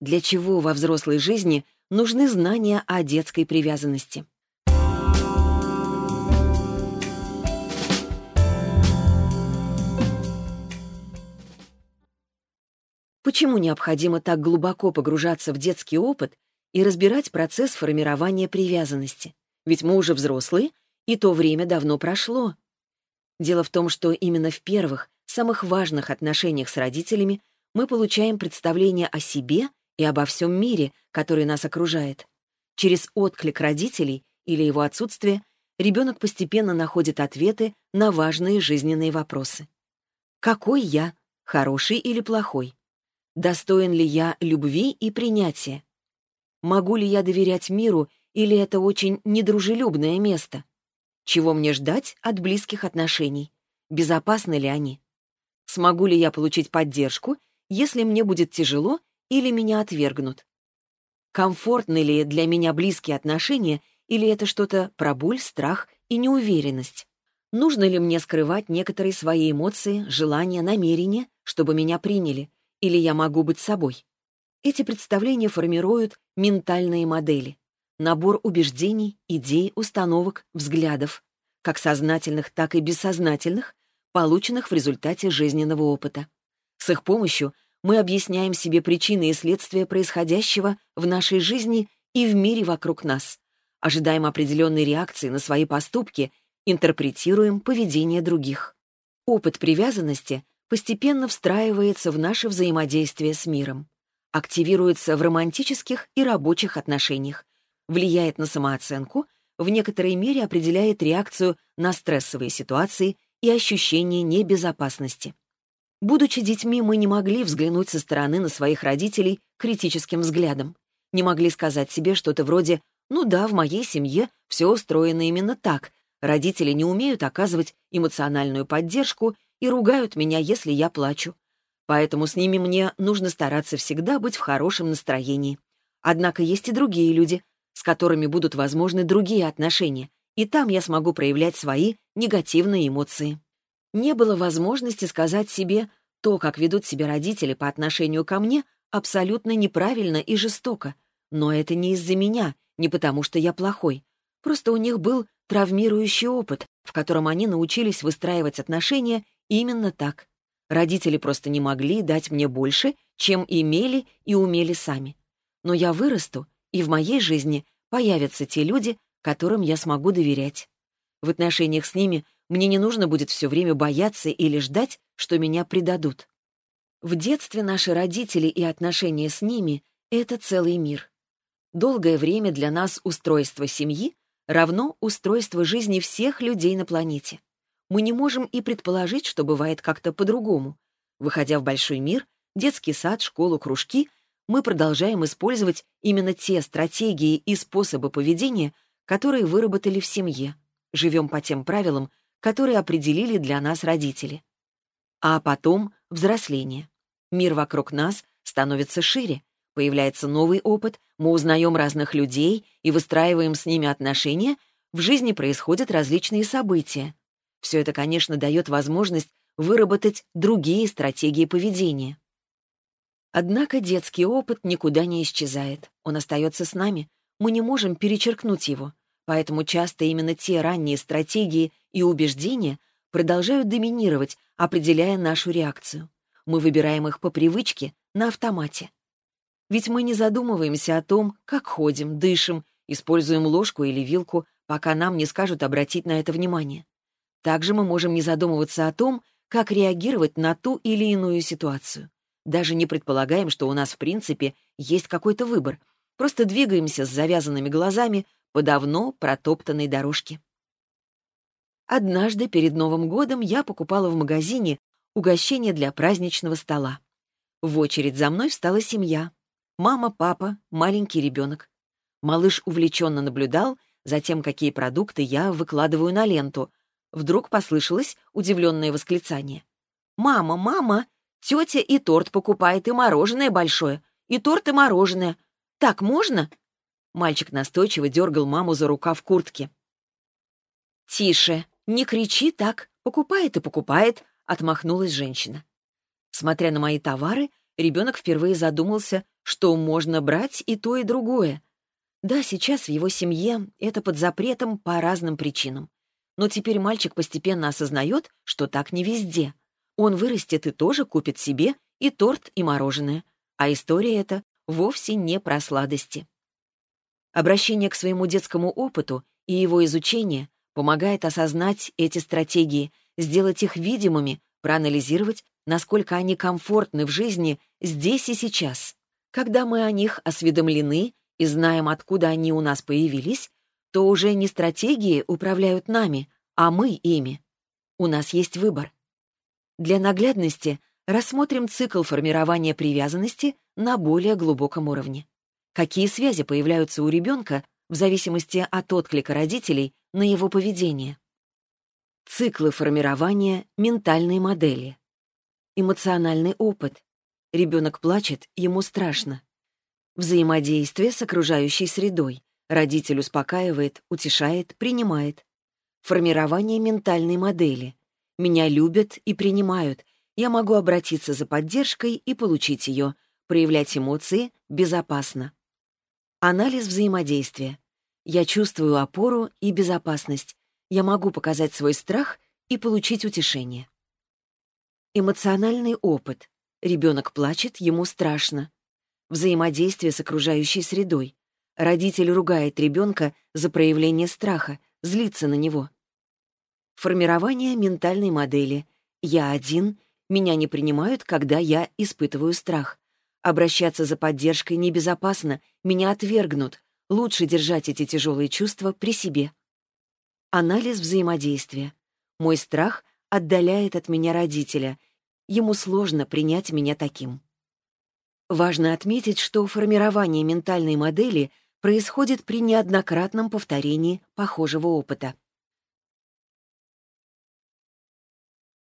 Для чего во взрослой жизни нужны знания о детской привязанности? Почему необходимо так глубоко погружаться в детский опыт и разбирать процесс формирования привязанности? Ведь мы уже взрослые, и то время давно прошло. Дело в том, что именно в первых, самых важных отношениях с родителями мы получаем представление о себе и обо всем мире, который нас окружает. Через отклик родителей или его отсутствие ребенок постепенно находит ответы на важные жизненные вопросы. Какой я? Хороший или плохой? Достоин ли я любви и принятия? Могу ли я доверять миру, или это очень недружелюбное место? Чего мне ждать от близких отношений? Безопасны ли они? Смогу ли я получить поддержку, если мне будет тяжело или меня отвергнут? Комфортны ли для меня близкие отношения, или это что-то про боль, страх и неуверенность? Нужно ли мне скрывать некоторые свои эмоции, желания, намерения, чтобы меня приняли? или я могу быть собой. Эти представления формируют ментальные модели, набор убеждений, идей, установок, взглядов, как сознательных, так и бессознательных, полученных в результате жизненного опыта. С их помощью мы объясняем себе причины и следствия происходящего в нашей жизни и в мире вокруг нас, ожидаем определенной реакции на свои поступки, интерпретируем поведение других. Опыт привязанности постепенно встраивается в наше взаимодействие с миром, активируется в романтических и рабочих отношениях, влияет на самооценку, в некоторой мере определяет реакцию на стрессовые ситуации и ощущение небезопасности. Будучи детьми, мы не могли взглянуть со стороны на своих родителей критическим взглядом, не могли сказать себе что-то вроде «ну да, в моей семье все устроено именно так», родители не умеют оказывать эмоциональную поддержку и ругают меня, если я плачу. Поэтому с ними мне нужно стараться всегда быть в хорошем настроении. Однако есть и другие люди, с которыми будут возможны другие отношения, и там я смогу проявлять свои негативные эмоции. Не было возможности сказать себе, то, как ведут себя родители по отношению ко мне, абсолютно неправильно и жестоко. Но это не из-за меня, не потому что я плохой. Просто у них был травмирующий опыт, в котором они научились выстраивать отношения Именно так. Родители просто не могли дать мне больше, чем имели и умели сами. Но я вырасту, и в моей жизни появятся те люди, которым я смогу доверять. В отношениях с ними мне не нужно будет все время бояться или ждать, что меня предадут. В детстве наши родители и отношения с ними — это целый мир. Долгое время для нас устройство семьи равно устройство жизни всех людей на планете мы не можем и предположить, что бывает как-то по-другому. Выходя в большой мир, детский сад, школу, кружки, мы продолжаем использовать именно те стратегии и способы поведения, которые выработали в семье. Живем по тем правилам, которые определили для нас родители. А потом взросление. Мир вокруг нас становится шире, появляется новый опыт, мы узнаем разных людей и выстраиваем с ними отношения, в жизни происходят различные события. Все это, конечно, дает возможность выработать другие стратегии поведения. Однако детский опыт никуда не исчезает. Он остается с нами. Мы не можем перечеркнуть его. Поэтому часто именно те ранние стратегии и убеждения продолжают доминировать, определяя нашу реакцию. Мы выбираем их по привычке, на автомате. Ведь мы не задумываемся о том, как ходим, дышим, используем ложку или вилку, пока нам не скажут обратить на это внимание. Также мы можем не задумываться о том, как реагировать на ту или иную ситуацию. Даже не предполагаем, что у нас в принципе есть какой-то выбор. Просто двигаемся с завязанными глазами по давно протоптанной дорожке. Однажды перед Новым годом я покупала в магазине угощение для праздничного стола. В очередь за мной встала семья. Мама, папа, маленький ребенок. Малыш увлеченно наблюдал за тем, какие продукты я выкладываю на ленту — Вдруг послышалось удивленное восклицание. «Мама, мама! Тетя и торт покупает, и мороженое большое, и торт, и мороженое. Так можно?» Мальчик настойчиво дергал маму за рука в куртке. «Тише, не кричи так, покупает и покупает», — отмахнулась женщина. Смотря на мои товары, ребенок впервые задумался, что можно брать и то, и другое. Да, сейчас в его семье это под запретом по разным причинам. Но теперь мальчик постепенно осознает, что так не везде. Он вырастет и тоже купит себе и торт, и мороженое. А история эта вовсе не про сладости. Обращение к своему детскому опыту и его изучение помогает осознать эти стратегии, сделать их видимыми, проанализировать, насколько они комфортны в жизни здесь и сейчас. Когда мы о них осведомлены и знаем, откуда они у нас появились, то уже не стратегии управляют нами, а мы ими. У нас есть выбор. Для наглядности рассмотрим цикл формирования привязанности на более глубоком уровне. Какие связи появляются у ребенка в зависимости от отклика родителей на его поведение. Циклы формирования ментальной модели. Эмоциональный опыт. Ребенок плачет, ему страшно. Взаимодействие с окружающей средой. Родитель успокаивает, утешает, принимает. Формирование ментальной модели. Меня любят и принимают. Я могу обратиться за поддержкой и получить ее. Проявлять эмоции безопасно. Анализ взаимодействия. Я чувствую опору и безопасность. Я могу показать свой страх и получить утешение. Эмоциональный опыт. Ребенок плачет, ему страшно. Взаимодействие с окружающей средой. Родитель ругает ребенка за проявление страха, злится на него. Формирование ментальной модели. Я один, меня не принимают, когда я испытываю страх. Обращаться за поддержкой небезопасно, меня отвергнут. Лучше держать эти тяжелые чувства при себе. Анализ взаимодействия. Мой страх отдаляет от меня родителя. Ему сложно принять меня таким. Важно отметить, что формирование ментальной модели происходит при неоднократном повторении похожего опыта.